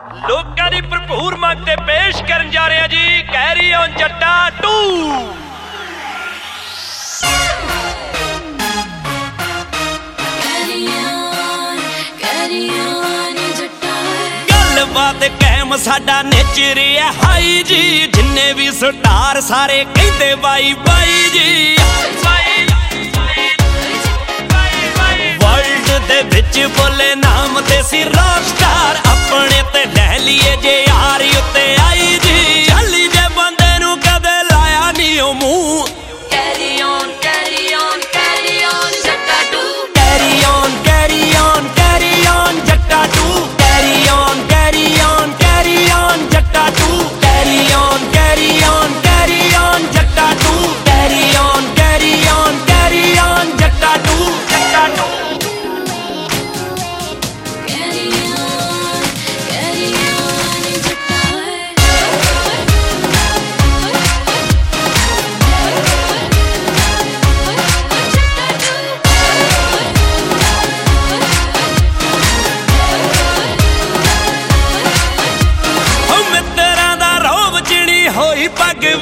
ਲੋਕਾਂ ਦੀ ਭਰਪੂਰ ਮੰਗ ਤੇ ਪੇਸ਼ ਕਰਨ ਜਾ ਰਿਹਾ ਜੀ ਕੈਰੀ ਔਨ ਜੱਟਾ। 2 ਬਾਤ ਕਹਿਮ ਸਾਡਾ ਨੇਚਰ ਹੈ ਹਾਈ ਜੀ। ਜਿੰਨੇ ਵੀ ਸਟਾਰ ਸਾਰੇ ਕਹਿੰਦੇ ਬਾਈ ਬਾਈ ਜੀ। ਵਰਲਡ ਦੇ ਵਿੱਚ ਬੋਲੇ ਤੇ ਸੀ ਰੌਕ ਆਪਣੇ ਤੇ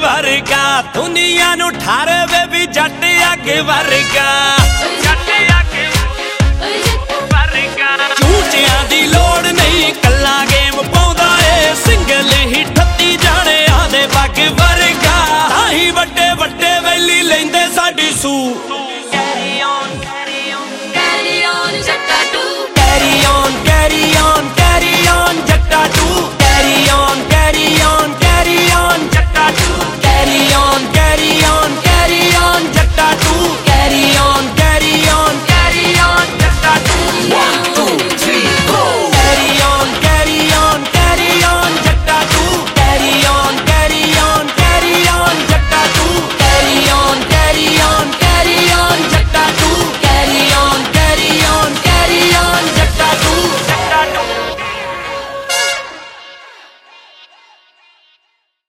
ਵਰਗਾ, ਦੁਨੀਆ ਨੂੰ ਠਾਰਵੇ ਵੀ ਜੱਟ ਅੱਗ ਵਰਗਾ। ਜੱਟ ਅੱਗ ਵਰਗਾ। ਝੂਠਿਆਂ ਦੀ ਲੋੜ ਨਹੀਂ, ਕੱਲਾ ਗੇਮ ਪਾਉਂਦਾ ਏ। ਸਿੰਗਲ ਹੀ ਠੱਤੀ ਜਾਣੇ ਆਦੇ ਬੱਗ ਵਰਗਾ। ਤਾਂ ਵੱਡੇ ਵੱਡੇ ਵੈਲੀ ਲੈਂਦੇ ਸਾਡੀ ਸੂ। One, two, three.